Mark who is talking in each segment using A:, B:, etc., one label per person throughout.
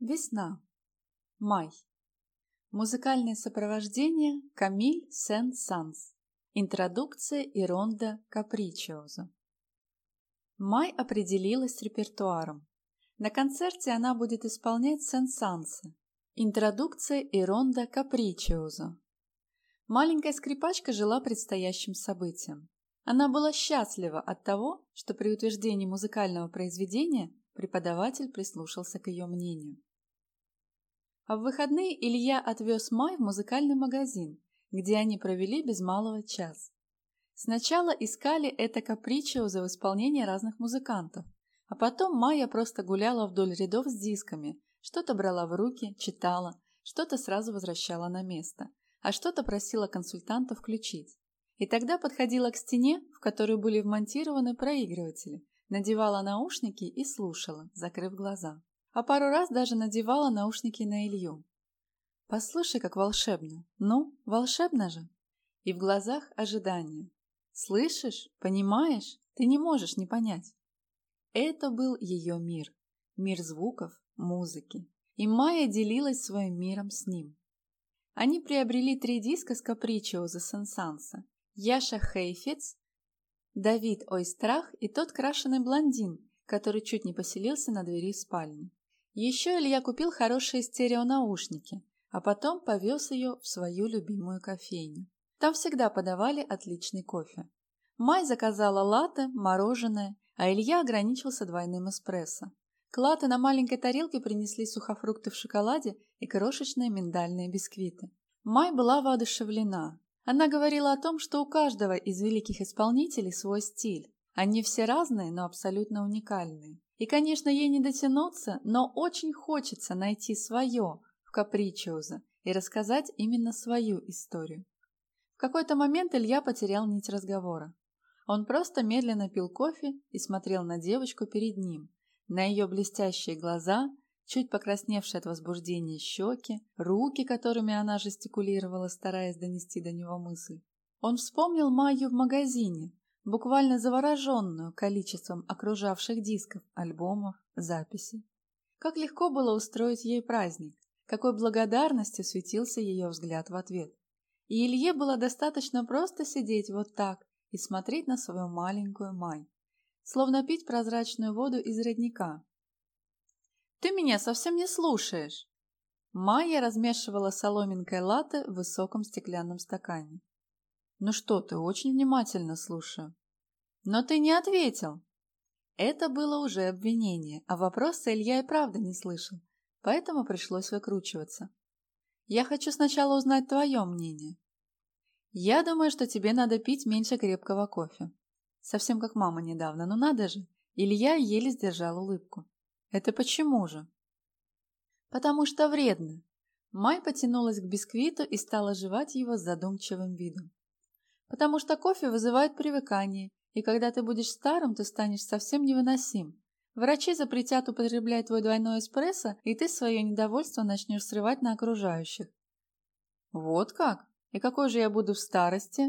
A: Весна. Май. Музыкальное сопровождение Камиль Сен-Санс. Интродукция и ронда Капричиоза. Май определилась с репертуаром. На концерте она будет исполнять Сен-Санса. Интродукция и ронда Капричиоза. Маленькая скрипачка жила предстоящим событием. Она была счастлива от того, что при утверждении музыкального произведения преподаватель прислушался к ее мнению. А в выходные Илья отвез Май в музыкальный магазин, где они провели без малого час. Сначала искали это капричиоза в исполнении разных музыкантов, а потом Майя просто гуляла вдоль рядов с дисками, что-то брала в руки, читала, что-то сразу возвращала на место, а что-то просила консультанта включить. И тогда подходила к стене, в которую были вмонтированы проигрыватели, надевала наушники и слушала, закрыв глаза а пару раз даже надевала наушники на Илью. Послушай, как волшебно. Ну, волшебно же. И в глазах ожидание. Слышишь? Понимаешь? Ты не можешь не понять. Это был ее мир. Мир звуков, музыки. И Майя делилась своим миром с ним. Они приобрели три диска с Капричио за Сенсанса. Яша Хейфиц, Давид Ойстрах и тот крашеный блондин, который чуть не поселился на двери спальни. Еще Илья купил хорошие стереонаушники, а потом повез ее в свою любимую кофейню. Там всегда подавали отличный кофе. Май заказала латте, мороженое, а Илья ограничился двойным эспрессо. К латте на маленькой тарелке принесли сухофрукты в шоколаде и крошечные миндальные бисквиты. Май была воодушевлена. Она говорила о том, что у каждого из великих исполнителей свой стиль. Они все разные, но абсолютно уникальные. И, конечно, ей не дотянуться, но очень хочется найти свое в Капричиоза и рассказать именно свою историю. В какой-то момент Илья потерял нить разговора. Он просто медленно пил кофе и смотрел на девочку перед ним, на ее блестящие глаза, чуть покрасневшие от возбуждения щеки, руки, которыми она жестикулировала, стараясь донести до него мысль. Он вспомнил Майю в магазине, буквально завороженную количеством окружавших дисков, альбомов, записей. Как легко было устроить ей праздник, какой благодарностью светился ее взгляд в ответ. И Илье было достаточно просто сидеть вот так и смотреть на свою маленькую Май, словно пить прозрачную воду из родника. «Ты меня совсем не слушаешь!» Майя размешивала соломинкой латте в высоком стеклянном стакане. «Ну что ты, очень внимательно слушаю». «Но ты не ответил». Это было уже обвинение, а вопроса Илья и правда не слышал, поэтому пришлось выкручиваться. «Я хочу сначала узнать твое мнение». «Я думаю, что тебе надо пить меньше крепкого кофе». Совсем как мама недавно, но надо же. Илья еле сдержал улыбку. «Это почему же?» «Потому что вредно». Май потянулась к бисквиту и стала жевать его с задумчивым видом потому что кофе вызывает привыкание, и когда ты будешь старым, ты станешь совсем невыносим. Врачи запретят употреблять твой двойной эспрессо, и ты свое недовольство начнешь срывать на окружающих. Вот как? И какой же я буду в старости?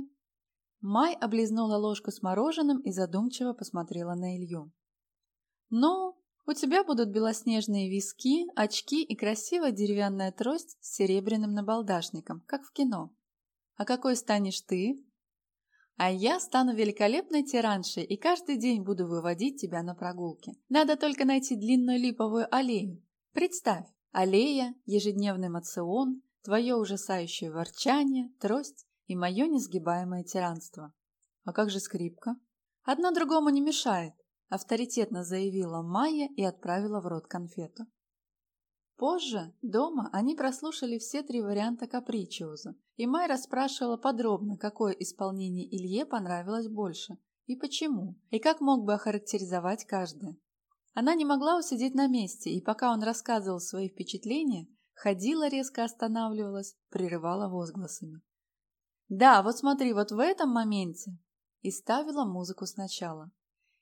A: Май облизнула ложку с мороженым и задумчиво посмотрела на Илью. Ну, у тебя будут белоснежные виски, очки и красивая деревянная трость с серебряным набалдашником, как в кино. А какой станешь ты? А я стану великолепной тираншей и каждый день буду выводить тебя на прогулки. Надо только найти длинную липовую аллею. Представь, аллея, ежедневный мацион, твое ужасающее ворчание, трость и мое несгибаемое тиранство. А как же скрипка? Одно другому не мешает, авторитетно заявила Майя и отправила в рот конфету. Позже, дома, они прослушали все три варианта Капричиоза, и Май расспрашивала подробно, какое исполнение Илье понравилось больше, и почему, и как мог бы охарактеризовать каждое. Она не могла усидеть на месте, и пока он рассказывал свои впечатления, ходила, резко останавливалась, прерывала возгласами. «Да, вот смотри, вот в этом моменте!» И ставила музыку сначала.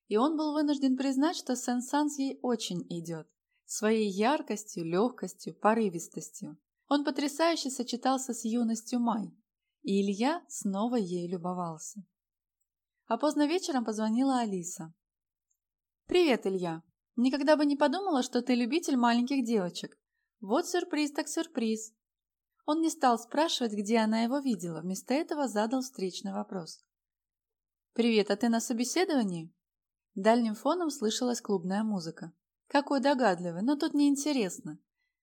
A: И он был вынужден признать, что Сен-Санс ей очень идет своей яркостью, легкостью, порывистостью. Он потрясающе сочетался с юностью Май, и Илья снова ей любовался. А поздно вечером позвонила Алиса. «Привет, Илья. Никогда бы не подумала, что ты любитель маленьких девочек. Вот сюрприз так сюрприз. Он не стал спрашивать, где она его видела, вместо этого задал встречный вопрос. «Привет, а ты на собеседовании?» Дальним фоном слышалась клубная музыка. «Какой догадливый, но тут неинтересно.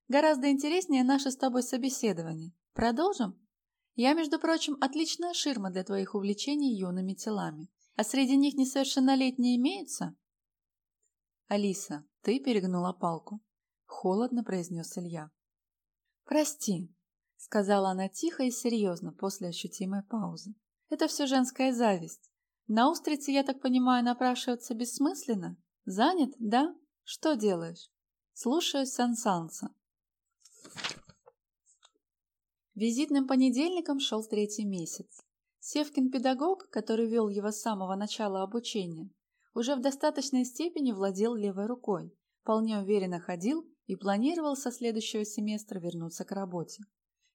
A: Гораздо интереснее наше с тобой собеседование. Продолжим?» Я, между прочим, отличная ширма для твоих увлечений юными телами. А среди них несовершеннолетние имеются? Алиса, ты перегнула палку. Холодно произнес Илья. Прости, сказала она тихо и серьезно после ощутимой паузы. Это все женская зависть. На устрице, я так понимаю, напрашиваться бессмысленно? Занят, да? Что делаешь? Слушаюсь Сан-Санса. Визитным понедельником шел третий месяц. Севкин педагог, который вел его с самого начала обучения, уже в достаточной степени владел левой рукой, вполне уверенно ходил и планировал со следующего семестра вернуться к работе.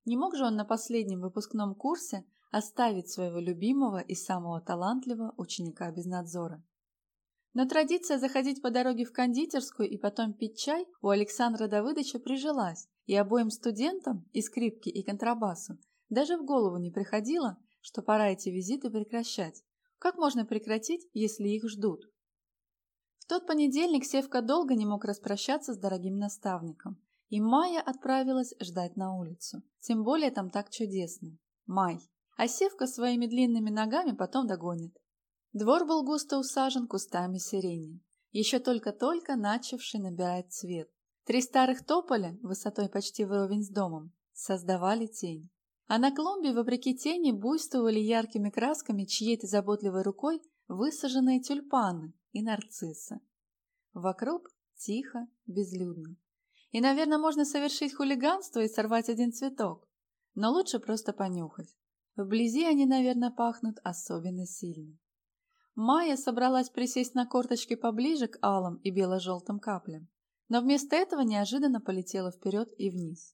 A: Не мог же он на последнем выпускном курсе оставить своего любимого и самого талантливого ученика без надзора. Но традиция заходить по дороге в кондитерскую и потом пить чай у Александра Давыдовича прижилась, и обоим студентам, и скрипке, и контрабасу, даже в голову не приходило, что пора эти визиты прекращать. Как можно прекратить, если их ждут? В тот понедельник Севка долго не мог распрощаться с дорогим наставником, и Майя отправилась ждать на улицу. Тем более там так чудесно. Май. А Севка своими длинными ногами потом догонит. Двор был густо усажен кустами сирени, еще только-только начавший набирать цвет. Три старых тополя, высотой почти вровень с домом, создавали тень. А на клумбе, вопреки тени, буйствовали яркими красками чьей-то заботливой рукой высаженные тюльпаны и нарциссы. Вокруг тихо, безлюдно. И, наверное, можно совершить хулиганство и сорвать один цветок. Но лучше просто понюхать. Вблизи они, наверное, пахнут особенно сильно. Майя собралась присесть на корточки поближе к алым и бело-желтым каплям, но вместо этого неожиданно полетела вперед и вниз.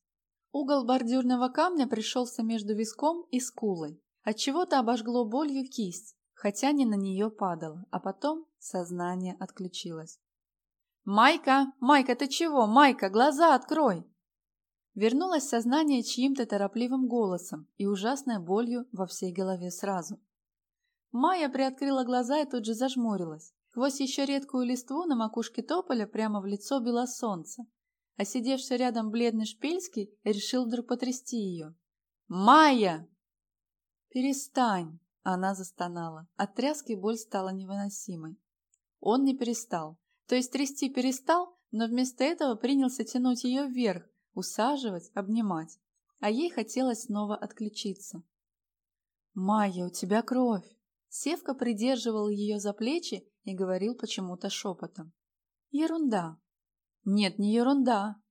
A: Угол бордюрного камня пришелся между виском и скулой. Отчего-то обожгло болью кисть, хотя не на нее падало, а потом сознание отключилось. «Майка! Майка, ты чего? Майка, глаза открой!» Вернулось сознание чьим-то торопливым голосом и ужасной болью во всей голове сразу. Майя приоткрыла глаза и тут же зажмурилась. Сквозь еще редкую листву на макушке тополя прямо в лицо било солнце. А сидевший рядом бледный Шпильский решил вдруг потрясти ее. «Майя!» «Перестань!» — она застонала. От тряски боль стала невыносимой. Он не перестал. То есть трясти перестал, но вместо этого принялся тянуть ее вверх, усаживать, обнимать. А ей хотелось снова отключиться. «Майя, у тебя кровь!» Севка придерживал ее за плечи и говорил почему-то шепотом. «Ерунда!» «Нет, не ерунда!»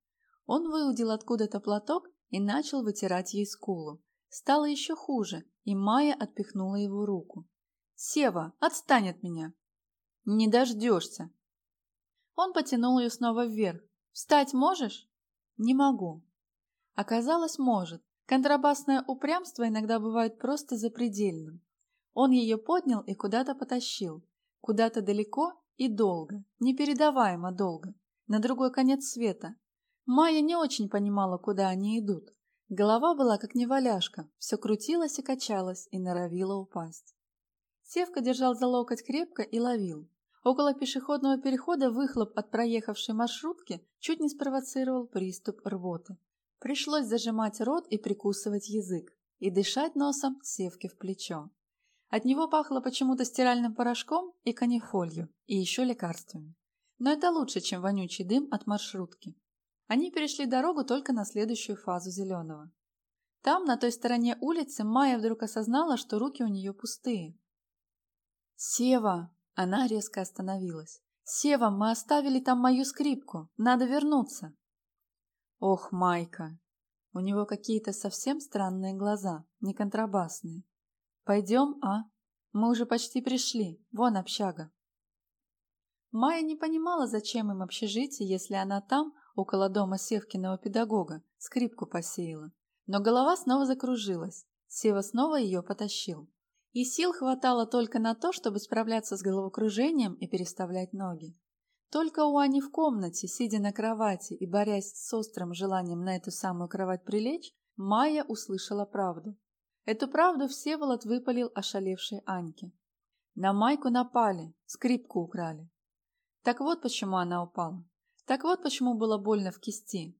A: Он выудил откуда-то платок и начал вытирать ей скулу. Стало еще хуже, и Майя отпихнула его руку. «Сева, отстань от меня!» «Не дождешься!» Он потянул ее снова вверх. «Встать можешь?» «Не могу». Оказалось, может. Контрабасное упрямство иногда бывает просто запредельным. Он ее поднял и куда-то потащил. Куда-то далеко и долго, непередаваемо долго, на другой конец света. Майя не очень понимала, куда они идут. Голова была как неваляшка, все крутилось и качалось, и норовило упасть. Севка держал за локоть крепко и ловил. Около пешеходного перехода выхлоп от проехавшей маршрутки чуть не спровоцировал приступ рвоты. Пришлось зажимать рот и прикусывать язык, и дышать носом Севке в плечо. От него пахло почему-то стиральным порошком и канифолью, и еще лекарствами. Но это лучше, чем вонючий дым от маршрутки. Они перешли дорогу только на следующую фазу зеленого. Там, на той стороне улицы, Майя вдруг осознала, что руки у нее пустые. «Сева!» Она резко остановилась. «Сева, мы оставили там мою скрипку. Надо вернуться!» «Ох, Майка!» У него какие-то совсем странные глаза, не контрабасные. «Пойдем, а? Мы уже почти пришли. Вон общага». Майя не понимала, зачем им общежитие, если она там, около дома Севкиного педагога, скрипку посеяла. Но голова снова закружилась. Сева снова ее потащил. И сил хватало только на то, чтобы справляться с головокружением и переставлять ноги. Только у Ани в комнате, сидя на кровати и борясь с острым желанием на эту самую кровать прилечь, Майя услышала правду. Эту правду Всеволод выпалил ошалевшей Аньке. На Майку напали, скрипку украли. Так вот почему она упала. Так вот почему было больно в кисти.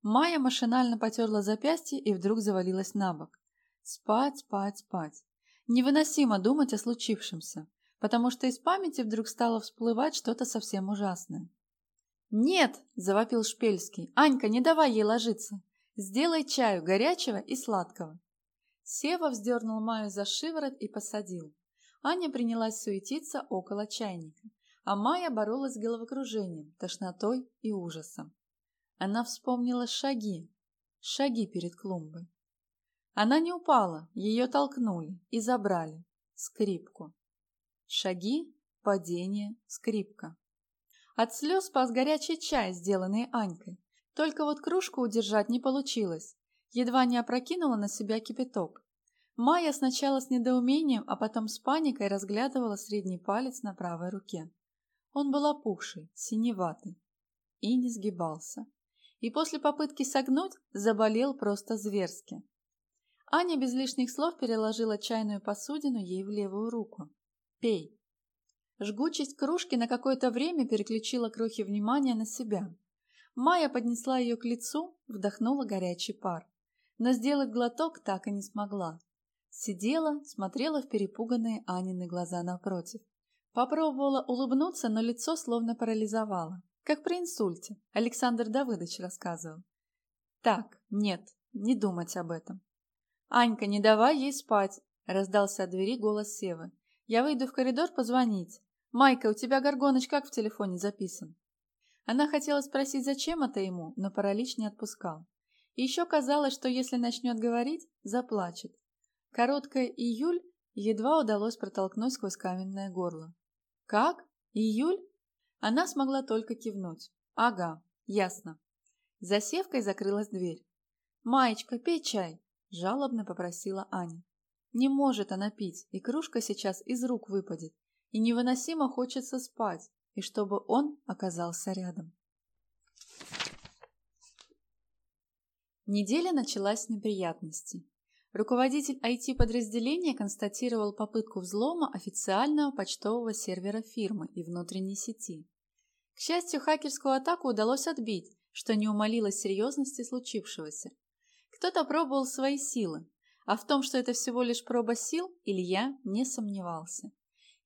A: Майя машинально потерла запястье и вдруг завалилась на бок. Спать, спать, спать. Невыносимо думать о случившемся, потому что из памяти вдруг стало всплывать что-то совсем ужасное. «Нет!» – завопил Шпельский. «Анька, не давай ей ложиться! Сделай чаю горячего и сладкого!» Сева вздернул Майю за шиворот и посадил. Аня принялась суетиться около чайника, а Майя боролась с головокружением, тошнотой и ужасом. Она вспомнила шаги, шаги перед клумбой. Она не упала, ее толкнули и забрали. Скрипку. Шаги, падение, скрипка. От слез спас горячий чай, сделанный Анькой. Только вот кружку удержать не получилось. Едва не опрокинула на себя кипяток. Майя сначала с недоумением, а потом с паникой разглядывала средний палец на правой руке. Он был опухший, синеватый и не сгибался. И после попытки согнуть заболел просто зверски. Аня без лишних слов переложила чайную посудину ей в левую руку. «Пей». Жгучесть кружки на какое-то время переключила крохи внимания на себя. Майя поднесла ее к лицу, вдохнула горячий пар. Но сделать глоток так и не смогла. Сидела, смотрела в перепуганные Анины глаза напротив. Попробовала улыбнуться, но лицо словно парализовало. Как при инсульте, Александр Давыдович рассказывал. Так, нет, не думать об этом. «Анька, не давай ей спать!» – раздался от двери голос Севы. «Я выйду в коридор позвонить. Майка, у тебя горгоныч как в телефоне записан?» Она хотела спросить, зачем это ему, но паралич не отпускал. И еще казалось, что если начнет говорить, заплачет. Короткое «июль» едва удалось протолкнуть сквозь каменное горло. «Как? Июль?» Она смогла только кивнуть. «Ага, ясно». За севкой закрылась дверь. «Маечка, пей чай!» Жалобно попросила Аня. Не может она пить, и кружка сейчас из рук выпадет. И невыносимо хочется спать, и чтобы он оказался рядом. Неделя началась с неприятностей. Руководитель IT-подразделения констатировал попытку взлома официального почтового сервера фирмы и внутренней сети. К счастью, хакерскую атаку удалось отбить, что не умалило серьезности случившегося, кто-то пробовал свои силы, а в том, что это всего лишь проба сил, Илья не сомневался.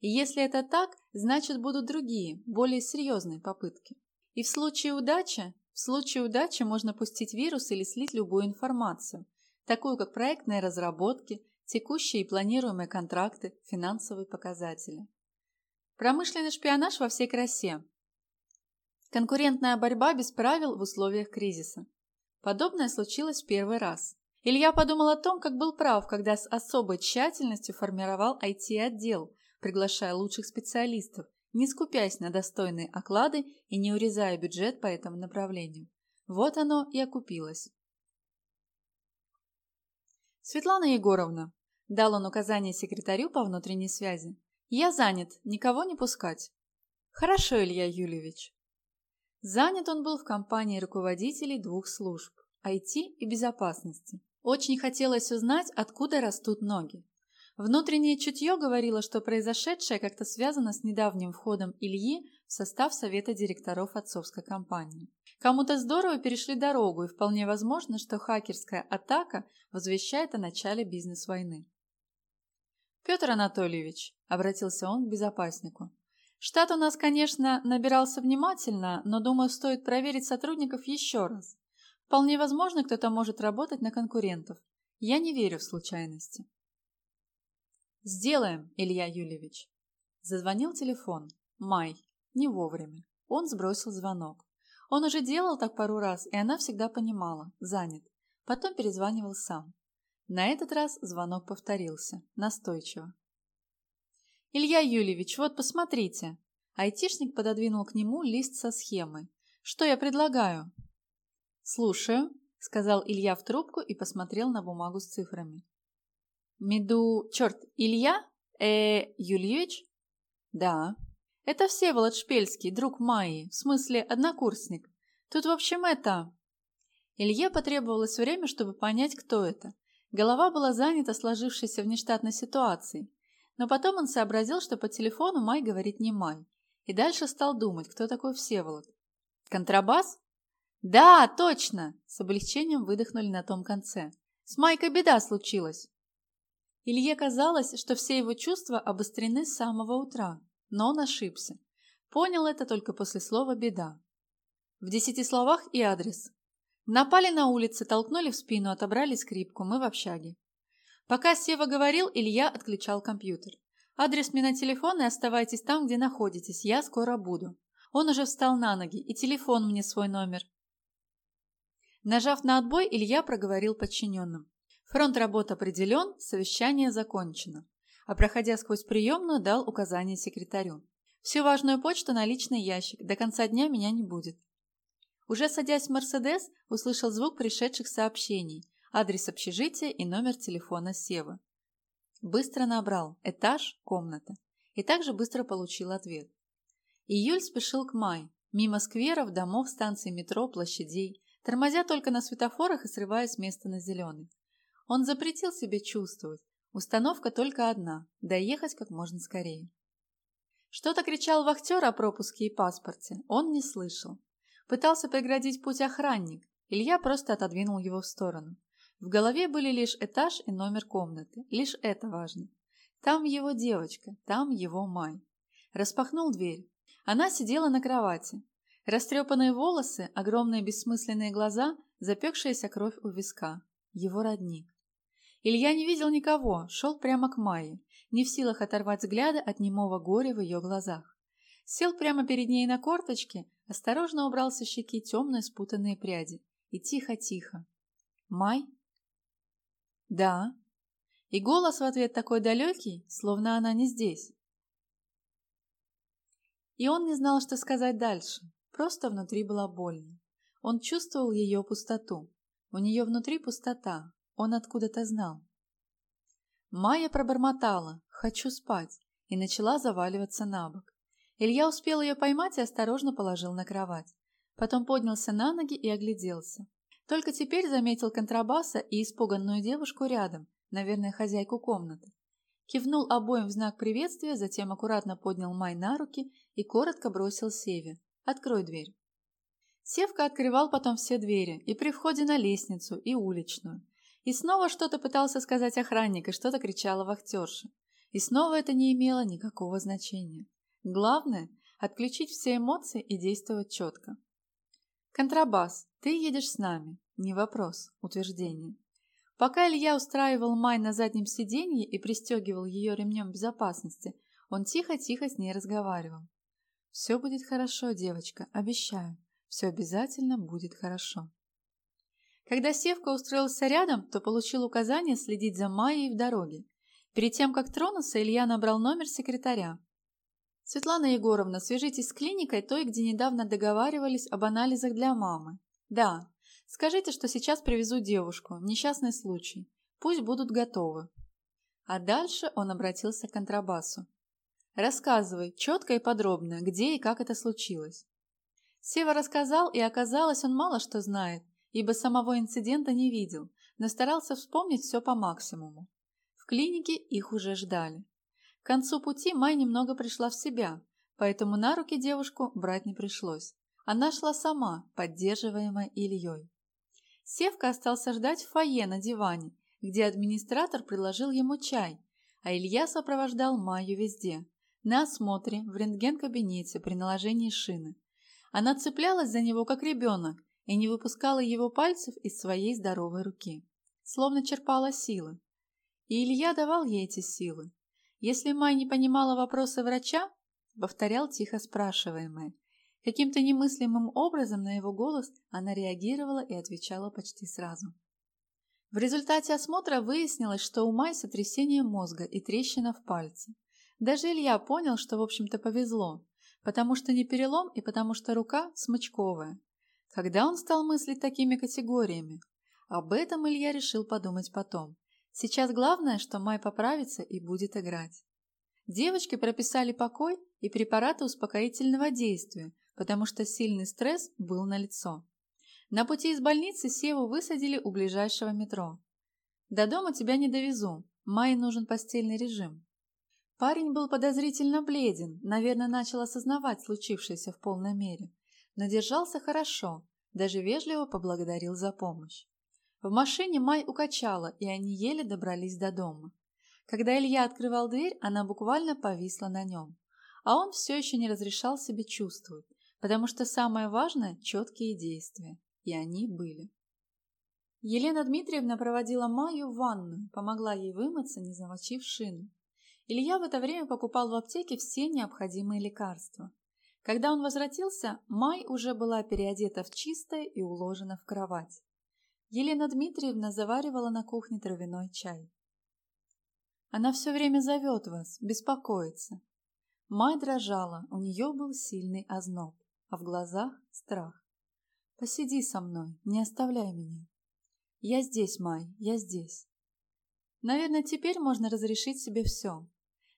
A: И если это так, значит будут другие, более серьезные попытки. И в случае удачи, в случае удачи можно пустить вирус или слить любую информацию, такую как проектные разработки, текущие и планируемые контракты, финансовые показатели. Промышленный шпионаж во всей красе. Конкурентная борьба без правил в условиях кризиса. Подобное случилось в первый раз. Илья подумал о том, как был прав, когда с особой тщательностью формировал IT-отдел, приглашая лучших специалистов, не скупясь на достойные оклады и не урезая бюджет по этому направлению. Вот оно и окупилось. Светлана Егоровна, дал он указание секретарю по внутренней связи. Я занят, никого не пускать. Хорошо, Илья Юльевич. Занят он был в компании руководителей двух служб – IT и безопасности. Очень хотелось узнать, откуда растут ноги. Внутреннее чутье говорило, что произошедшее как-то связано с недавним входом Ильи в состав совета директоров отцовской компании. Кому-то здорово перешли дорогу, и вполне возможно, что хакерская атака возвещает о начале бизнес-войны. «Петр Анатольевич», – обратился он к безопаснику, Штат у нас, конечно, набирался внимательно, но, думаю, стоит проверить сотрудников еще раз. Вполне возможно, кто-то может работать на конкурентов. Я не верю в случайности. Сделаем, Илья Юльевич. Зазвонил телефон. Май. Не вовремя. Он сбросил звонок. Он уже делал так пару раз, и она всегда понимала. Занят. Потом перезванивал сам. На этот раз звонок повторился. Настойчиво. «Илья Юльевич, вот посмотрите». Айтишник пододвинул к нему лист со схемой. «Что я предлагаю?» «Слушаю», — сказал Илья в трубку и посмотрел на бумагу с цифрами. «Меду... Черт, Илья? Э, Юльевич?» «Да». Это Всеволод Шпельский, друг Майи, в смысле однокурсник. Тут, в общем, это...» Илье потребовалось время, чтобы понять, кто это. Голова была занята сложившейся внештатной ситуацией. Но потом он сообразил, что по телефону Май говорит не Май. И дальше стал думать, кто такой Всеволод. «Контрабас?» «Да, точно!» – с облегчением выдохнули на том конце. «С Майкой беда случилась!» Илье казалось, что все его чувства обострены с самого утра, но он ошибся. Понял это только после слова «беда». В десяти словах и адрес. Напали на улице, толкнули в спину, отобрали скрипку, мы в общаге. Пока Сева говорил, Илья отключал компьютер. Адрес мне на телефон и оставайтесь там, где находитесь, я скоро буду. Он уже встал на ноги, и телефон мне свой номер. Нажав на отбой, Илья проговорил подчиненным. Фронт работы определен, совещание закончено. А проходя сквозь приемную, дал указание секретарю. Всю важную почту на личный ящик. До конца дня меня не будет. Уже садясь в «Мерседес», услышал звук пришедших сообщений, адрес общежития и номер телефона Севы. Быстро набрал «этаж, комната» и также быстро получил ответ. Июль спешил к Май, мимо скверов, домов, станций метро, площадей, тормозя только на светофорах и срываясь с места на зеленый. Он запретил себе чувствовать. Установка только одна – доехать как можно скорее. Что-то кричал вахтер о пропуске и паспорте, он не слышал. Пытался преградить путь охранник, Илья просто отодвинул его в сторону. В голове были лишь этаж и номер комнаты, лишь это важно. Там его девочка, там его май. Распахнул дверь. Она сидела на кровати. Растрепанные волосы, огромные бессмысленные глаза, запекшаяся кровь у виска. Его родник. Илья не видел никого, шел прямо к Майе, не в силах оторвать взгляда от немого горя в ее глазах. Сел прямо перед ней на корточке, осторожно убрал со щеки темные спутанные пряди и тихо-тихо. «Май?» «Да». И голос в ответ такой далекий, словно она не здесь. И он не знал, что сказать дальше, просто внутри было больно. Он чувствовал ее пустоту. У нее внутри пустота, он откуда-то знал. Майя пробормотала «хочу спать» и начала заваливаться на бок. Илья успел ее поймать и осторожно положил на кровать. Потом поднялся на ноги и огляделся. Только теперь заметил контрабаса и испуганную девушку рядом, наверное, хозяйку комнаты. Кивнул обоим в знак приветствия, затем аккуратно поднял Май на руки и коротко бросил Севе. «Открой дверь». Севка открывал потом все двери, и при входе на лестницу, и уличную. И снова что-то пытался сказать охранник, и что-то кричала вахтерша. И снова это не имело никакого значения. Главное – отключить все эмоции и действовать четко. «Контрабас, ты едешь с нами. Не вопрос, утверждение». Пока Илья устраивал Май на заднем сиденье и пристегивал ее ремнем безопасности, он тихо-тихо с ней разговаривал. «Все будет хорошо, девочка, обещаю. Все обязательно будет хорошо». Когда Севка устроился рядом, то получил указание следить за Майей в дороге. Перед тем, как тронуться, Илья набрал номер секретаря. «Светлана Егоровна, свяжитесь с клиникой той, где недавно договаривались об анализах для мамы. Да, скажите, что сейчас привезу девушку, несчастный случай. Пусть будут готовы». А дальше он обратился к контрабасу. «Рассказывай, четко и подробно, где и как это случилось». Сева рассказал, и оказалось, он мало что знает, ибо самого инцидента не видел, но старался вспомнить все по максимуму. В клинике их уже ждали. К концу пути Май немного пришла в себя, поэтому на руки девушку брать не пришлось. Она шла сама, поддерживаемая Ильей. Севка остался ждать в фойе на диване, где администратор предложил ему чай, а Илья сопровождал Майю везде. На осмотре, в рентген-кабинете, при наложении шины. Она цеплялась за него, как ребенок, и не выпускала его пальцев из своей здоровой руки, словно черпала силы. И Илья давал ей эти силы. Если Май не понимала вопроса врача, повторял тихо спрашиваемое. Каким-то немыслимым образом на его голос она реагировала и отвечала почти сразу. В результате осмотра выяснилось, что у Май сотрясение мозга и трещина в пальце. Даже Илья понял, что в общем-то повезло, потому что не перелом и потому что рука смычковая, когда он стал мыслить такими категориями? Об этом Илья решил подумать потом. Сейчас главное, что Май поправится и будет играть. Девочки прописали покой, и препараты успокоительного действия, потому что сильный стресс был налицо. На пути из больницы Севу высадили у ближайшего метро. «До дома тебя не довезу. Майе нужен постельный режим». Парень был подозрительно бледен, наверное, начал осознавать случившееся в полной мере, но держался хорошо, даже вежливо поблагодарил за помощь. В машине Май укачала, и они еле добрались до дома. Когда Илья открывал дверь, она буквально повисла на нем. А он все еще не разрешал себе чувствовать, потому что самое важное – четкие действия. И они были. Елена Дмитриевна проводила Майю в ванную, помогла ей вымыться, не замочив шину. Илья в это время покупал в аптеке все необходимые лекарства. Когда он возвратился, Май уже была переодета в чистое и уложена в кровать. Елена Дмитриевна заваривала на кухне травяной чай. Она все время зовет вас, беспокоится. Май дрожала, у нее был сильный озноб, а в глазах страх. Посиди со мной, не оставляй меня. Я здесь, Май, я здесь. Наверное, теперь можно разрешить себе все.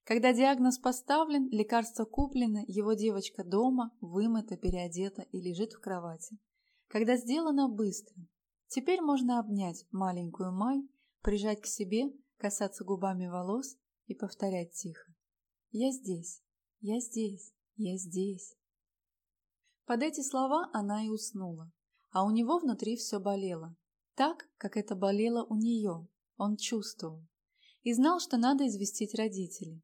A: Когда диагноз поставлен, лекарство куплено, его девочка дома, вымыта, переодета и лежит в кровати. Когда сделано быстро. Теперь можно обнять маленькую Май, прижать к себе, касаться губами волос и повторять тихо. «Я здесь, я здесь, я здесь». Под эти слова она и уснула, а у него внутри все болело. Так, как это болело у нее, он чувствовал. И знал, что надо известить родителей.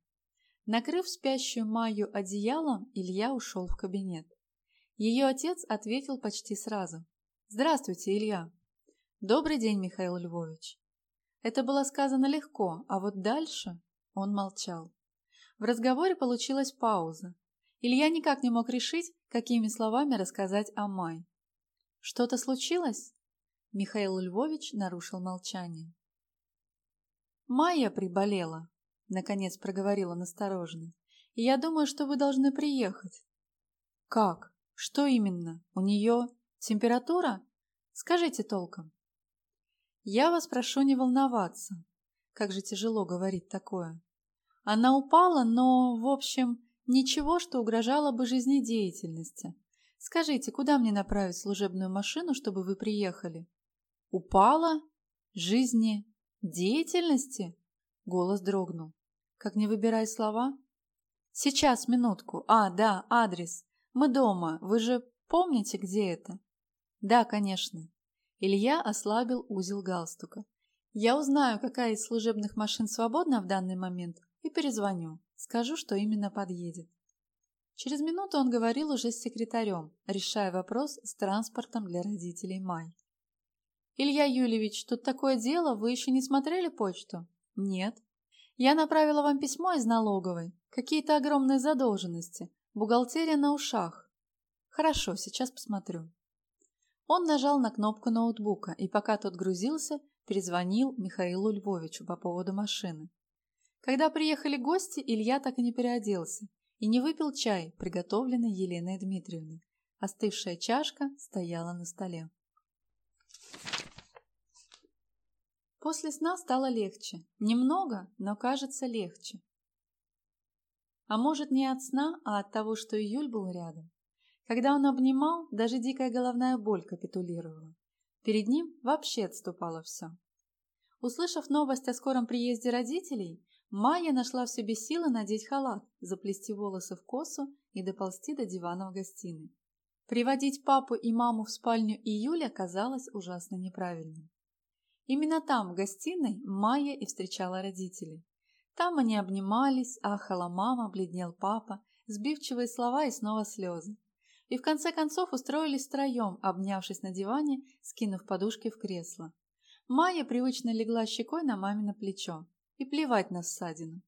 A: Накрыв спящую Майю одеялом, Илья ушел в кабинет. Ее отец ответил почти сразу. «Здравствуйте, Илья!» «Добрый день, Михаил Львович!» Это было сказано легко, а вот дальше он молчал. В разговоре получилась пауза. Илья никак не мог решить, какими словами рассказать о Май. «Что-то случилось?» Михаил Львович нарушил молчание. «Майя приболела», Наконец проговорила настороженно. Я думаю, что вы должны приехать. Как? Что именно? У нее температура? Скажите толком. Я вас прошу не волноваться. Как же тяжело говорить такое. Она упала, но, в общем, ничего, что угрожало бы жизнедеятельности. Скажите, куда мне направить служебную машину, чтобы вы приехали? Упала? Жизни? Деятельности? Голос дрогнул. Как не выбирай слова? Сейчас, минутку. А, да, адрес. Мы дома. Вы же помните, где это? Да, конечно. Илья ослабил узел галстука. Я узнаю, какая из служебных машин свободна в данный момент, и перезвоню. Скажу, что именно подъедет. Через минуту он говорил уже с секретарем, решая вопрос с транспортом для родителей Май. «Илья Юльевич, тут такое дело, вы еще не смотрели почту?» «Нет». «Я направила вам письмо из налоговой. Какие-то огромные задолженности. Бухгалтерия на ушах». «Хорошо, сейчас посмотрю». Он нажал на кнопку ноутбука, и пока тот грузился, перезвонил Михаилу Львовичу по поводу машины. Когда приехали гости, Илья так и не переоделся и не выпил чай, приготовленный Еленой Дмитриевной. Остывшая чашка стояла на столе. После сна стало легче. Немного, но кажется легче. А может не от сна, а от того, что июль был рядом. Когда он обнимал, даже дикая головная боль капитулировала. Перед ним вообще отступало все. Услышав новость о скором приезде родителей, Майя нашла в себе силы надеть халат, заплести волосы в косу и доползти до дивана в гостиной. Приводить папу и маму в спальню июля казалось ужасно неправильным. Именно там, в гостиной, Майя и встречала родителей. Там они обнимались, ахала мама, бледнел папа, сбивчивые слова и снова слезы. И в конце концов устроились втроем, обнявшись на диване, скинув подушки в кресло. Майя привычно легла щекой на мамино плечо. И плевать на ссадину.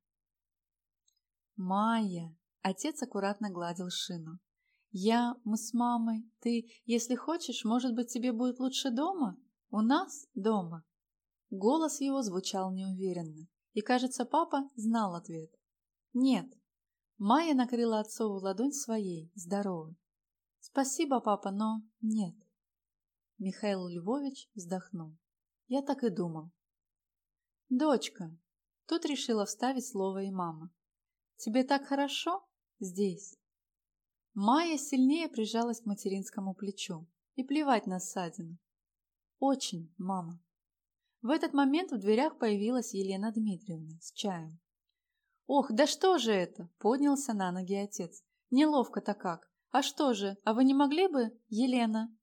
A: «Майя!» — отец аккуратно гладил шину. «Я, мы с мамой, ты, если хочешь, может быть, тебе будет лучше дома?» «У нас дома?» Голос его звучал неуверенно, и, кажется, папа знал ответ. «Нет». Майя накрыла отцову ладонь своей, здоровой. «Спасибо, папа, но нет». Михаил Львович вздохнул. «Я так и думал». «Дочка!» Тут решила вставить слово и мама. «Тебе так хорошо? здесь. Майя сильнее прижалась к материнскому плечу. И плевать на ссадину. Очень, мама. В этот момент в дверях появилась Елена Дмитриевна с чаем. «Ох, да что же это?» – поднялся на ноги отец. «Неловко-то как. А что же, а вы не могли бы, Елена?»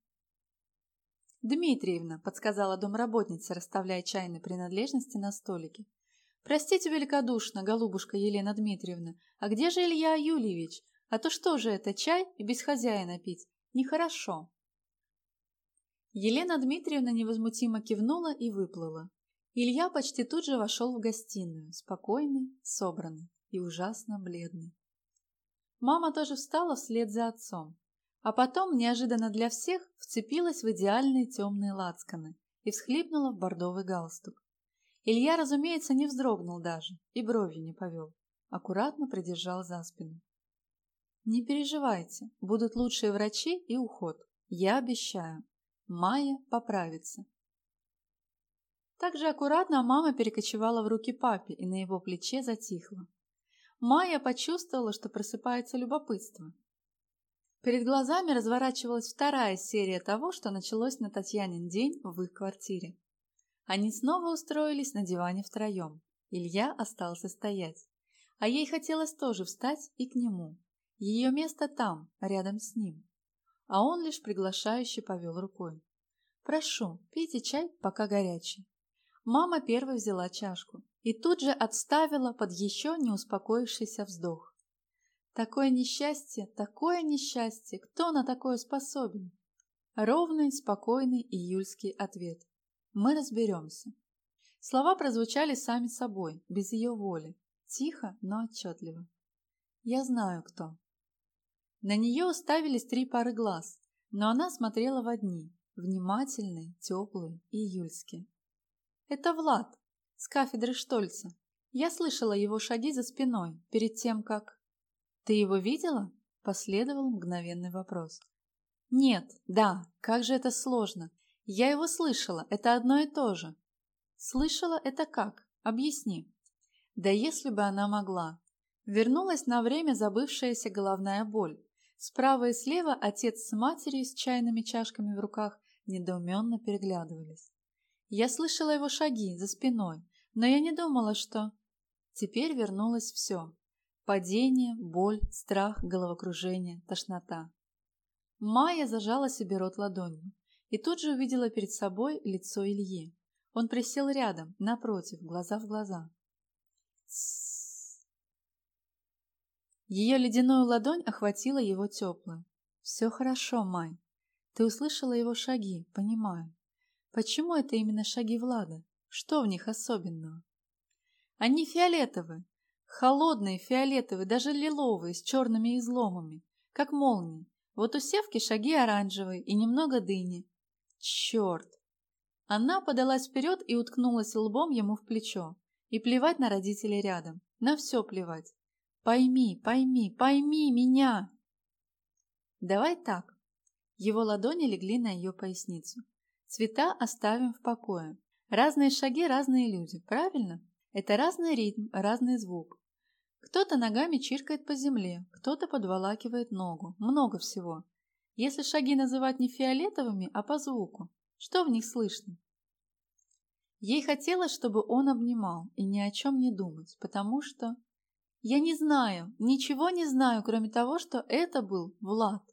A: «Дмитриевна», – подсказала домработница, расставляя чайные принадлежности на столике. «Простите великодушно, голубушка Елена Дмитриевна, а где же Илья Юльевич? А то что же это, чай и без хозяина пить? Нехорошо». Елена Дмитриевна невозмутимо кивнула и выплыла. Илья почти тут же вошел в гостиную, спокойный, собранный и ужасно бледный. Мама тоже встала вслед за отцом, а потом, неожиданно для всех, вцепилась в идеальные темные лацканы и всхлипнула в бордовый галстук. Илья, разумеется, не вздрогнул даже и бровью не повел, аккуратно придержал за спину. «Не переживайте, будут лучшие врачи и уход, я обещаю», Майя поправится. Так же аккуратно мама перекочевала в руки папе и на его плече затихла. Майя почувствовала, что просыпается любопытство. Перед глазами разворачивалась вторая серия того, что началось на Татьянин день в их квартире. Они снова устроились на диване втроем. Илья остался стоять. А ей хотелось тоже встать и к нему. Ее место там, рядом с ним а он лишь приглашающе повел рукой. «Прошу, пейте чай, пока горячий». Мама первой взяла чашку и тут же отставила под еще не успокоившийся вздох. Такое несчастье, такое несчастье, кто на такое способен? Ровный, спокойный июльский ответ. Мы разберемся. Слова прозвучали сами собой, без ее воли, тихо, но отчетливо. Я знаю, кто. На нее уставились три пары глаз, но она смотрела в одни, внимательные, теплые и июльские. «Это Влад, с кафедры Штольца. Я слышала его шаги за спиной, перед тем, как...» «Ты его видела?» – последовал мгновенный вопрос. «Нет, да, как же это сложно. Я его слышала, это одно и то же». «Слышала это как? Объясни». «Да если бы она могла». Вернулась на время забывшаяся головная боль. Справа и слева отец с матерью с чайными чашками в руках недоуменно переглядывались. Я слышала его шаги за спиной, но я не думала, что... Теперь вернулось все. Падение, боль, страх, головокружение, тошнота. Майя зажала себе рот ладонью и тут же увидела перед собой лицо Ильи. Он присел рядом, напротив, глаза в глаза. Ее ледяную ладонь охватила его теплую. «Все хорошо, Май. Ты услышала его шаги, понимаю. Почему это именно шаги Влада? Что в них особенного?» «Они фиолетовые, холодные, фиолетовые, даже лиловые, с черными изломами, как молнии. Вот у Севки шаги оранжевые и немного дыни. Черт!» Она подалась вперед и уткнулась лбом ему в плечо. И плевать на родителей рядом. На все плевать. Пойми, пойми, пойми меня!» «Давай так». Его ладони легли на ее поясницу. «Цвета оставим в покое. Разные шаги, разные люди, правильно? Это разный ритм, разный звук. Кто-то ногами чиркает по земле, кто-то подволакивает ногу. Много всего. Если шаги называть не фиолетовыми, а по звуку, что в них слышно? Ей хотелось, чтобы он обнимал и ни о чем не думать, потому что я не знаю, ничего не знаю, кроме того, что это был Влад.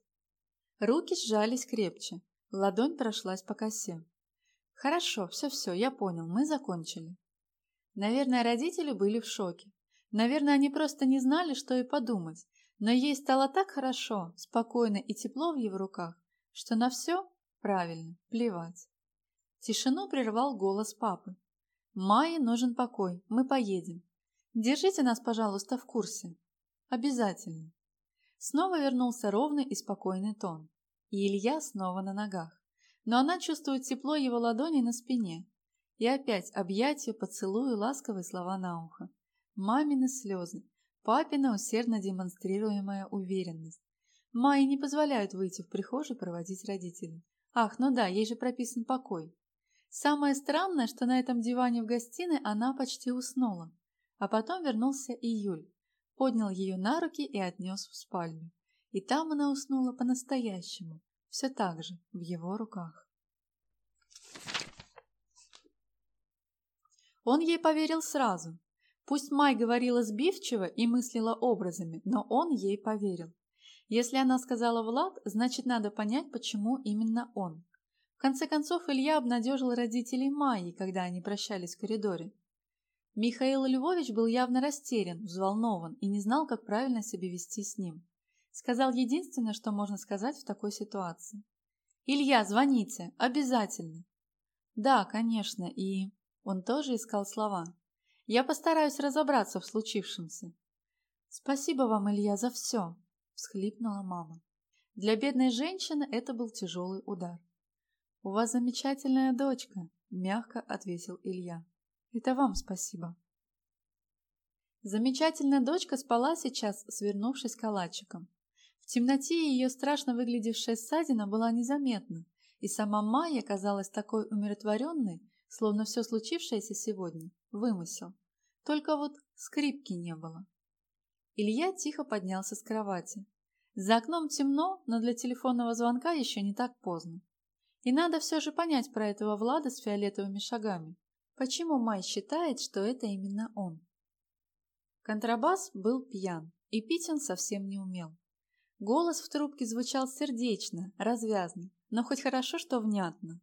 A: Руки сжались крепче, ладонь прошлась по косе. Хорошо, все-все, я понял, мы закончили. Наверное, родители были в шоке. Наверное, они просто не знали, что и подумать. Но ей стало так хорошо, спокойно и тепло в его руках, что на все, правильно, плевать. Тишину прервал голос папы. «Майе нужен покой, мы поедем. Держите нас, пожалуйста, в курсе. Обязательно. Снова вернулся ровный и спокойный тон. И Илья снова на ногах. Но она чувствует тепло его ладони на спине. И опять объятия, поцелуи, ласковые слова на ухо. Мамины слезы. Папина усердно демонстрируемая уверенность. Майе не позволяют выйти в прихожую проводить родителей. Ах, ну да, ей же прописан покой. Самое странное, что на этом диване в гостиной она почти уснула. А потом вернулся июль. поднял ее на руки и отнес в спальню. И там она уснула по-настоящему, все так же, в его руках. Он ей поверил сразу. Пусть Май говорила сбивчиво и мыслила образами, но он ей поверил. Если она сказала Влад, значит надо понять, почему именно он. В конце концов, Илья обнадежил родителей Майи, когда они прощались в коридоре. Михаил Львович был явно растерян, взволнован и не знал, как правильно себя вести с ним. Сказал единственное, что можно сказать в такой ситуации. «Илья, звоните! Обязательно!» «Да, конечно, и...» Он тоже искал слова. «Я постараюсь разобраться в случившемся». «Спасибо вам, Илья, за все!» – всхлипнула мама. Для бедной женщины это был тяжелый удар. «У вас замечательная дочка», – мягко ответил Илья. «Это вам спасибо». Замечательная дочка спала сейчас, свернувшись калачиком. В темноте ее страшно выглядевшая ссадина была незаметна, и сама Майя казалась такой умиротворенной, словно все случившееся сегодня – вымысел. Только вот скрипки не было. Илья тихо поднялся с кровати. За окном темно, но для телефонного звонка еще не так поздно. И надо все же понять про этого Влада с фиолетовыми шагами. Почему Май считает, что это именно он? Контрабас был пьян, и пить он совсем не умел. Голос в трубке звучал сердечно, развязно, но хоть хорошо, что внятно.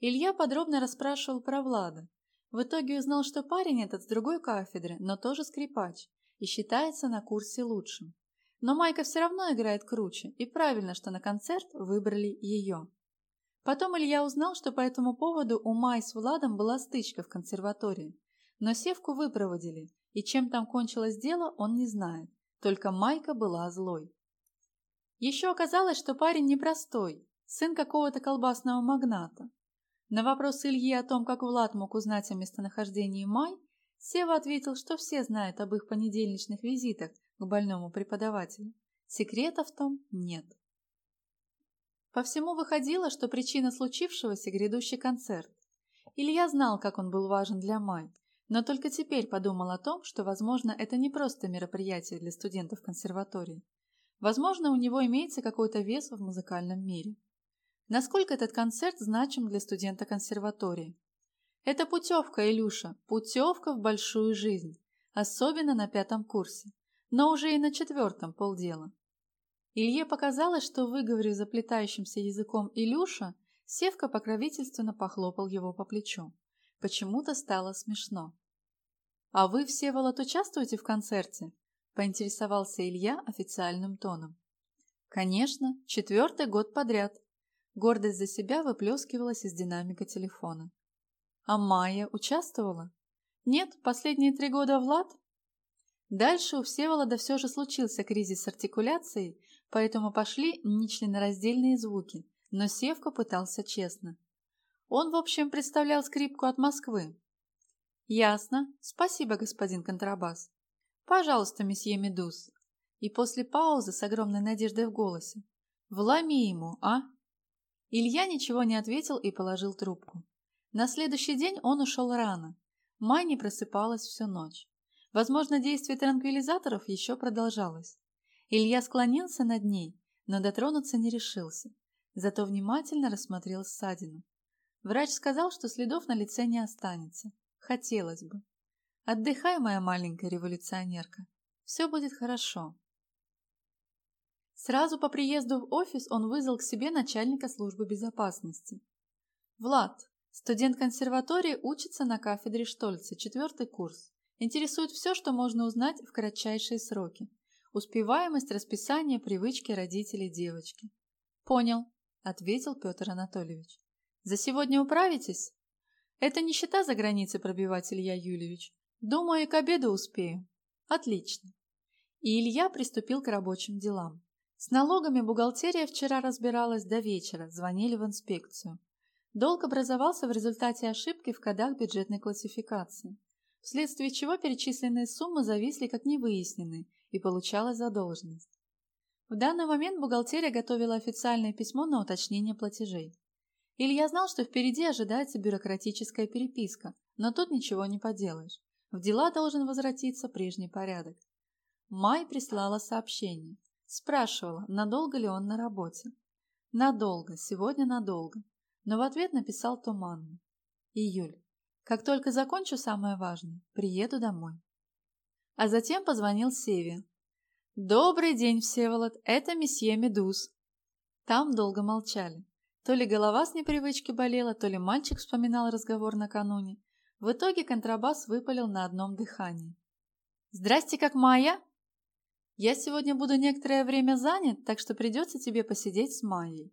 A: Илья подробно расспрашивал про Влада. В итоге узнал, что парень этот с другой кафедры, но тоже скрипач, и считается на курсе лучшим. Но Майка все равно играет круче, и правильно, что на концерт выбрали ее. Потом Илья узнал, что по этому поводу у Май с Владом была стычка в консерватории. Но Севку выпроводили, и чем там кончилось дело, он не знает. Только Майка была злой. Еще оказалось, что парень непростой, сын какого-то колбасного магната. На вопрос Ильи о том, как Влад мог узнать о местонахождении Май, Сева ответил, что все знают об их понедельничных визитах к больному преподавателю. Секрета в том нет. По всему выходило, что причина случившегося – грядущий концерт. Илья знал, как он был важен для Май, но только теперь подумал о том, что, возможно, это не просто мероприятие для студентов консерватории. Возможно, у него имеется какой-то вес в музыкальном мире. Насколько этот концерт значим для студента консерватории? Это путевка, Илюша, путевка в большую жизнь, особенно на пятом курсе, но уже и на четвертом полдела. Илье показалось, что, выговорив заплетающимся языком Илюша, Севка покровительственно похлопал его по плечу. Почему-то стало смешно. «А вы, Всеволод, участвуете в концерте?» – поинтересовался Илья официальным тоном. «Конечно, четвертый год подряд», Гордость за себя выплескивалась из динамика телефона. А Майя участвовала? Нет, последние три года Влад? Дальше у Всеволода все же случился кризис с артикуляцией, поэтому пошли нечленораздельные звуки, но Севка пытался честно. Он, в общем, представлял скрипку от Москвы. «Ясно. Спасибо, господин контрабас. Пожалуйста, месье Медуз». И после паузы с огромной надеждой в голосе. «Вломи ему, а?» Илья ничего не ответил и положил трубку. На следующий день он ушел рано. Май не просыпалась всю ночь. Возможно, действие транквилизаторов еще продолжалось. Илья склонился над ней, но дотронуться не решился. Зато внимательно рассмотрел ссадину. Врач сказал, что следов на лице не останется. Хотелось бы. Отдыхай, моя маленькая революционерка. Все будет хорошо. Сразу по приезду в офис он вызвал к себе начальника службы безопасности. «Влад, студент консерватории учится на кафедре Штольца, четвертый курс. Интересует все, что можно узнать в кратчайшие сроки. Успеваемость, расписание, привычки родителей девочки». «Понял», – ответил Петр Анатольевич. «За сегодня управитесь?» «Это не счета за границей пробивать, Илья Юльевич. Думаю, к обеду успею». «Отлично». И Илья приступил к рабочим делам. С налогами бухгалтерия вчера разбиралась до вечера, звонили в инспекцию. Долг образовался в результате ошибки в кодах бюджетной классификации, вследствие чего перечисленные суммы зависли как невыясненные и получалась задолженность. В данный момент бухгалтерия готовила официальное письмо на уточнение платежей. Илья знал, что впереди ожидается бюрократическая переписка, но тут ничего не поделаешь. В дела должен возвратиться прежний порядок. Май прислала сообщение. Спрашивала, надолго ли он на работе. Надолго, сегодня надолго. Но в ответ написал туманно. Июль. Как только закончу самое важное, приеду домой. А затем позвонил Севе. «Добрый день, Всеволод, это месье Медуз». Там долго молчали. То ли голова с непривычки болела, то ли мальчик вспоминал разговор накануне. В итоге контрабас выпалил на одном дыхании. «Здрасте, как Майя!» «Я сегодня буду некоторое время занят, так что придется тебе посидеть с Майей».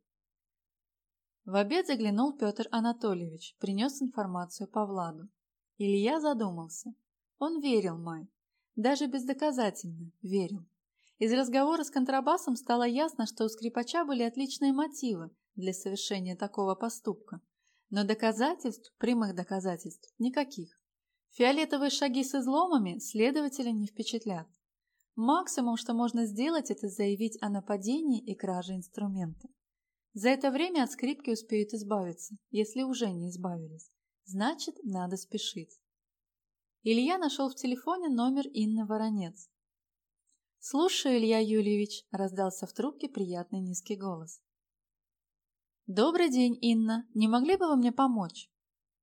A: В обед заглянул Петр Анатольевич, принес информацию по Владу. Илья задумался. Он верил Май. Даже бездоказательно верил. Из разговора с контрабасом стало ясно, что у скрипача были отличные мотивы для совершения такого поступка. Но доказательств, прямых доказательств, никаких. Фиолетовые шаги с изломами следователя не впечатлят. Максимум, что можно сделать, это заявить о нападении и краже инструмента. За это время от скрипки успеют избавиться, если уже не избавились. Значит, надо спешить. Илья нашел в телефоне номер Инны Воронец. «Слушаю, Илья Юльевич», — раздался в трубке приятный низкий голос. «Добрый день, Инна. Не могли бы вы мне помочь?»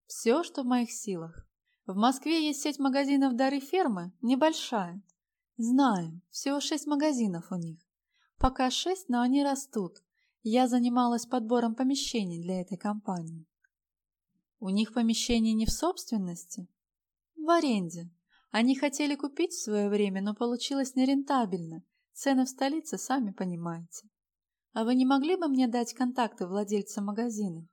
A: «Все, что в моих силах. В Москве есть сеть магазинов «Дары фермы», небольшая. Знаю, всего шесть магазинов у них. Пока шесть, но они растут. Я занималась подбором помещений для этой компании. У них помещение не в собственности? В аренде. Они хотели купить в свое время, но получилось нерентабельно. Цены в столице, сами понимаете. А вы не могли бы мне дать контакты владельца магазинов?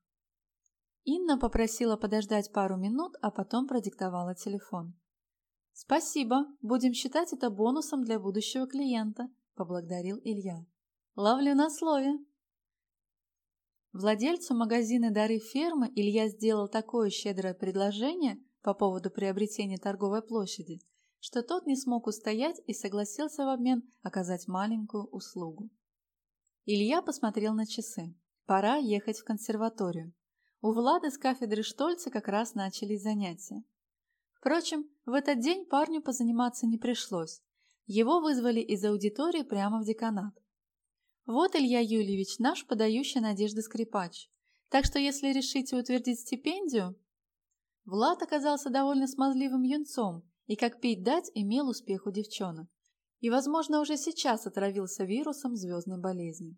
A: Инна попросила подождать пару минут, а потом продиктовала телефон. «Спасибо, будем считать это бонусом для будущего клиента», – поблагодарил Илья. «Ловлю на слове». Владельцу магазина «Дары фермы» Илья сделал такое щедрое предложение по поводу приобретения торговой площади, что тот не смог устоять и согласился в обмен оказать маленькую услугу. Илья посмотрел на часы. Пора ехать в консерваторию. У Влада с кафедры Штольца как раз начались занятия. Впрочем, в этот день парню позаниматься не пришлось. Его вызвали из аудитории прямо в деканат. Вот Илья Юльевич, наш подающий надежды скрипач. Так что если решите утвердить стипендию... Влад оказался довольно смазливым юнцом и, как пить дать, имел успех у девчонок и, возможно, уже сейчас отравился вирусом звездной болезни.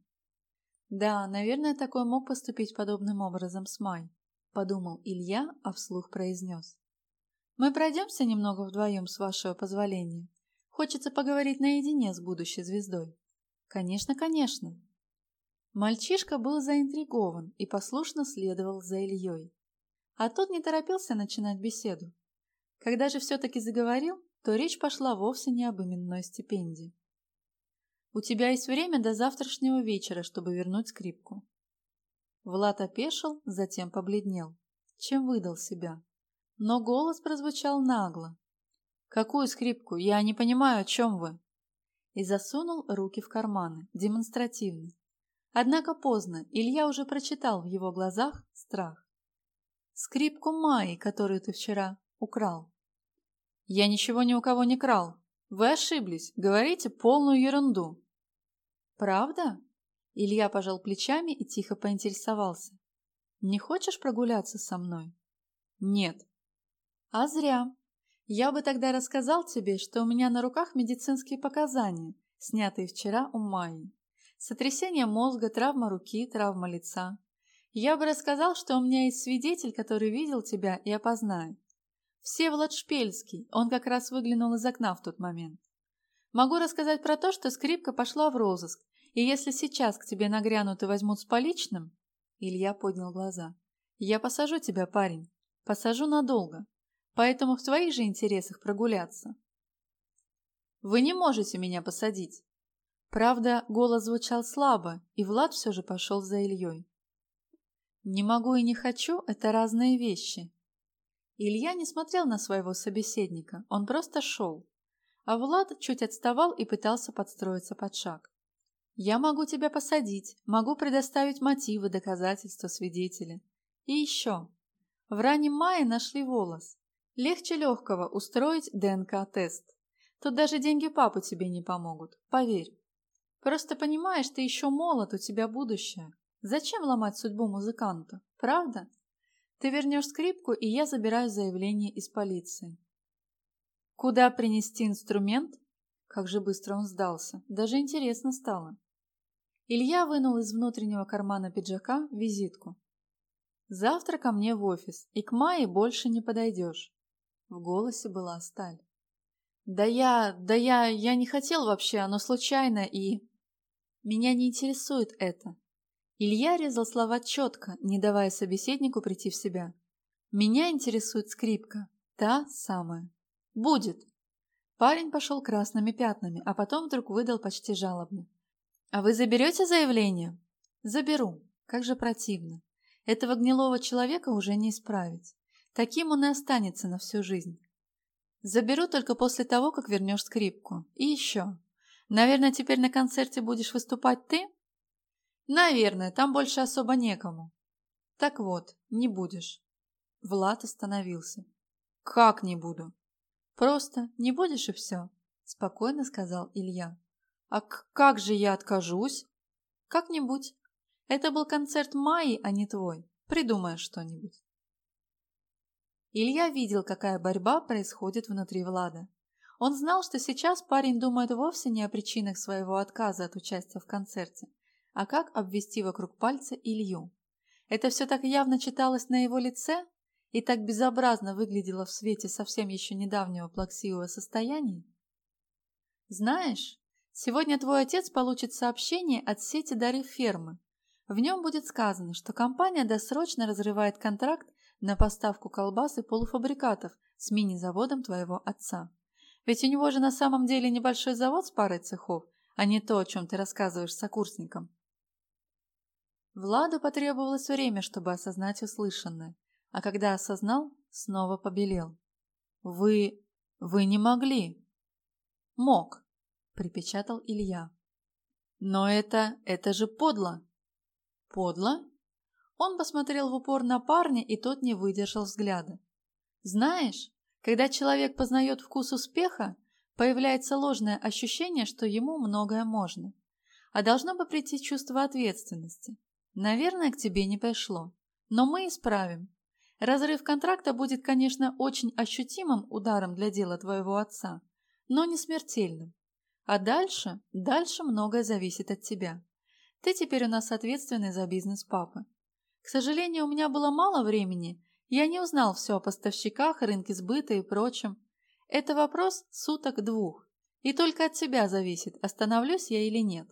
A: Да, наверное, такой мог поступить подобным образом с Май, подумал Илья, а вслух произнес. Мы пройдемся немного вдвоем, с вашего позволения. Хочется поговорить наедине с будущей звездой. Конечно, конечно. Мальчишка был заинтригован и послушно следовал за Ильей. А тот не торопился начинать беседу. Когда же все-таки заговорил, то речь пошла вовсе не об именной стипендии. «У тебя есть время до завтрашнего вечера, чтобы вернуть скрипку». Влад опешил, затем побледнел, чем выдал себя. Но голос прозвучал нагло. «Какую скрипку? Я не понимаю, о чем вы?» И засунул руки в карманы, демонстративно. Однако поздно, Илья уже прочитал в его глазах страх. «Скрипку Майи, которую ты вчера украл». Я ничего ни у кого не крал. Вы ошиблись, говорите полную ерунду. Правда? Илья пожал плечами и тихо поинтересовался. Не хочешь прогуляться со мной? Нет. А зря. Я бы тогда рассказал тебе, что у меня на руках медицинские показания, снятые вчера у Майи. Сотрясение мозга, травма руки, травма лица. Я бы рассказал, что у меня есть свидетель, который видел тебя и опознает. Всеволод Шпельский, он как раз выглянул из окна в тот момент. Могу рассказать про то, что скрипка пошла в розыск, и если сейчас к тебе нагрянут и возьмут с поличным... Илья поднял глаза. Я посажу тебя, парень. Посажу надолго. Поэтому в твоих же интересах прогуляться. Вы не можете меня посадить. Правда, голос звучал слабо, и Влад все же пошел за Ильей. Не могу и не хочу – это разные вещи. Илья не смотрел на своего собеседника, он просто шел. А Влад чуть отставал и пытался подстроиться под шаг. «Я могу тебя посадить, могу предоставить мотивы, доказательства, свидетели. И еще. В раннем мае нашли волос. Легче легкого устроить ДНК-тест. Тут даже деньги папы тебе не помогут, поверь. Просто понимаешь, ты еще молод, у тебя будущее. Зачем ломать судьбу музыканта, правда? Ты вернешь скрипку, и я забираю заявление из полиции. Куда принести инструмент? Как же быстро он сдался. Даже интересно стало. Илья вынул из внутреннего кармана пиджака визитку. «Завтра ко мне в офис, и к Майе больше не подойдешь». В голосе была сталь. «Да я... да я... я не хотел вообще, оно случайно и...» «Меня не интересует это». Илья резал слова четко, не давая собеседнику прийти в себя. «Меня интересует скрипка. Та самая. Будет». Парень пошел красными пятнами, а потом вдруг выдал почти жалобно. «А вы заберете заявление?» «Заберу. Как же противно. Этого гнилого человека уже не исправить. Таким он и останется на всю жизнь. Заберу только после того, как вернешь скрипку. И еще. Наверное, теперь на концерте будешь выступать ты? Наверное, там больше особо некому. Так вот, не будешь. Влад остановился. Как не буду? Просто не будешь и все, спокойно сказал Илья. А как же я откажусь? Как-нибудь. Это был концерт Майи, а не твой. Придумаешь что-нибудь. Илья видел, какая борьба происходит внутри Влада. Он знал, что сейчас парень думает вовсе не о причинах своего отказа от участия в концерте, а как обвести вокруг пальца Илью. Это все так явно читалось на его лице и так безобразно выглядело в свете совсем еще недавнего плаксивого состояния. «Знаешь, сегодня твой отец получит сообщение от сети «Дары фермы». В нем будет сказано, что компания досрочно разрывает контракт на поставку колбас и полуфабрикатов с мини-заводом твоего отца. Ведь у него же на самом деле небольшой завод с парой цехов, а не то, о чем ты рассказываешь сокурсникам. Владу потребовалось время, чтобы осознать услышанное, а когда осознал, снова побелел. «Вы... вы не могли». «Мог», — припечатал Илья. «Но это... это же подло». «Подло?» Он посмотрел в упор на парня, и тот не выдержал взгляда. «Знаешь, когда человек познает вкус успеха, появляется ложное ощущение, что ему многое можно. А должно бы прийти чувство ответственности. Наверное, к тебе не пришло. Но мы исправим. Разрыв контракта будет, конечно, очень ощутимым ударом для дела твоего отца, но не смертельным. А дальше, дальше многое зависит от тебя. Ты теперь у нас ответственный за бизнес папы. К сожалению, у меня было мало времени, я не узнал все о поставщиках, рынке сбыта и прочем. Это вопрос суток двух, и только от тебя зависит, остановлюсь я или нет.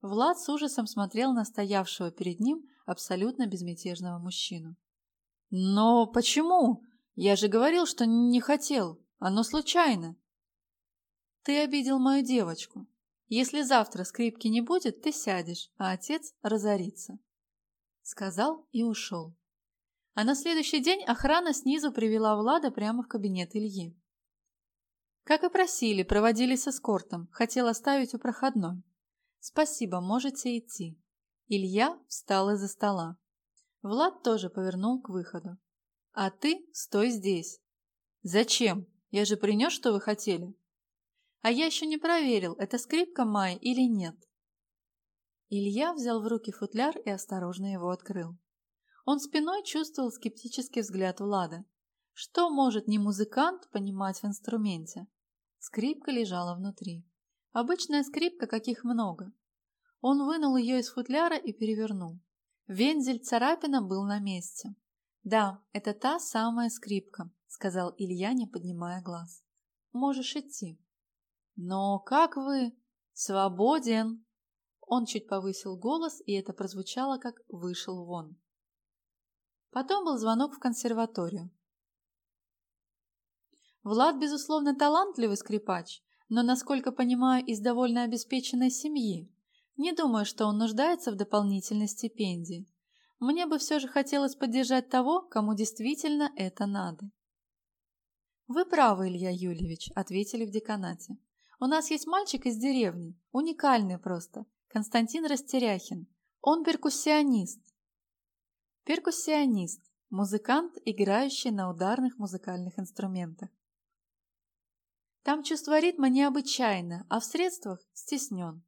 A: Влад с ужасом смотрел на стоявшего перед ним абсолютно безмятежного мужчину. «Но почему? Я же говорил, что не хотел. Оно случайно». «Ты обидел мою девочку. Если завтра скрипки не будет, ты сядешь, а отец разорится сказал и ушел. А на следующий день охрана снизу привела Влада прямо в кабинет Ильи. Как и просили, проводили с эскортом, хотел оставить у проходной. Спасибо, можете идти. Илья встал из-за стола. Влад тоже повернул к выходу. А ты стой здесь. Зачем? Я же принес, что вы хотели. А я еще не проверил, это скрипка Майи или нет. Илья взял в руки футляр и осторожно его открыл. Он спиной чувствовал скептический взгляд Влада. Что может не музыкант понимать в инструменте? Скрипка лежала внутри. Обычная скрипка, каких много. Он вынул ее из футляра и перевернул. Вензель царапина был на месте. «Да, это та самая скрипка», — сказал Илья, не поднимая глаз. «Можешь идти». «Но как вы...» «Свободен!» Он чуть повысил голос, и это прозвучало как «вышел вон». Потом был звонок в консерваторию. Влад, безусловно, талантливый скрипач, но, насколько понимаю, из довольно обеспеченной семьи. Не думаю, что он нуждается в дополнительной стипендии. Мне бы все же хотелось поддержать того, кому действительно это надо. «Вы правы, Илья Юльевич», — ответили в деканате. «У нас есть мальчик из деревни, уникальный просто, Константин Растеряхин. Он перкуссионист. Перкуссионист – музыкант, играющий на ударных музыкальных инструментах. Там чувство ритма необычайно, а в средствах стеснен.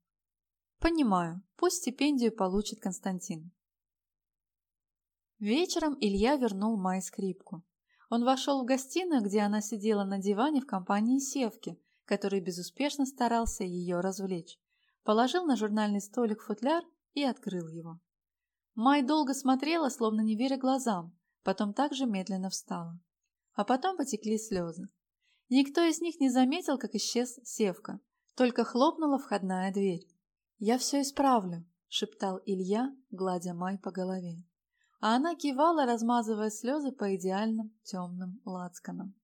A: Понимаю, пусть стипендию получит Константин. Вечером Илья вернул Май скрипку. Он вошел в гостиную, где она сидела на диване в компании Севки, который безуспешно старался ее развлечь. Положил на журнальный столик футляр и открыл его. Май долго смотрела, словно не веря глазам, потом также медленно встала. А потом потекли слезы. Никто из них не заметил, как исчез Севка, только хлопнула входная дверь. «Я все исправлю», — шептал Илья, гладя Май по голове. А она кивала, размазывая слезы по идеальным темным лацканам.